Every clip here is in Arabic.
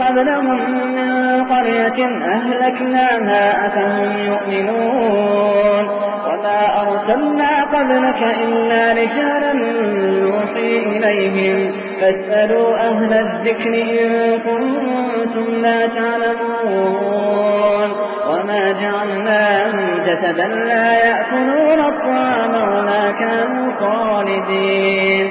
قبلهم من قرية أهلكناها أفهم يؤمنون وما أرسلنا قبلك إلا رجالا نوحي إليهم فاسألوا أهل الذكر إن كنتم لا تعلمون وما جعلناهم جسدا لا يأكلون الطعام وما كانوا خالدين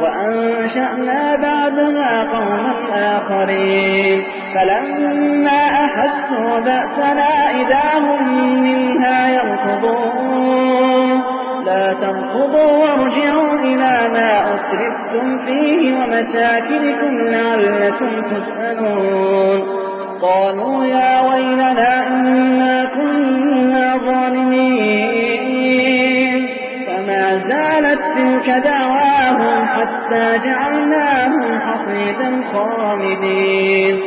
وأنشأنا بعدها قوما آخرين. فلما أحسوا بأسنا إذا هم منها يركضون. لا تركضوا وارجعوا إلى ما أسرفتم فيه ومساكنكم لعلكم تسألون. قالوا يا ويلنا إنا كنا ظالمين. فما زالت تلك دعواهم حتى جعلناهم حصيدا خامدين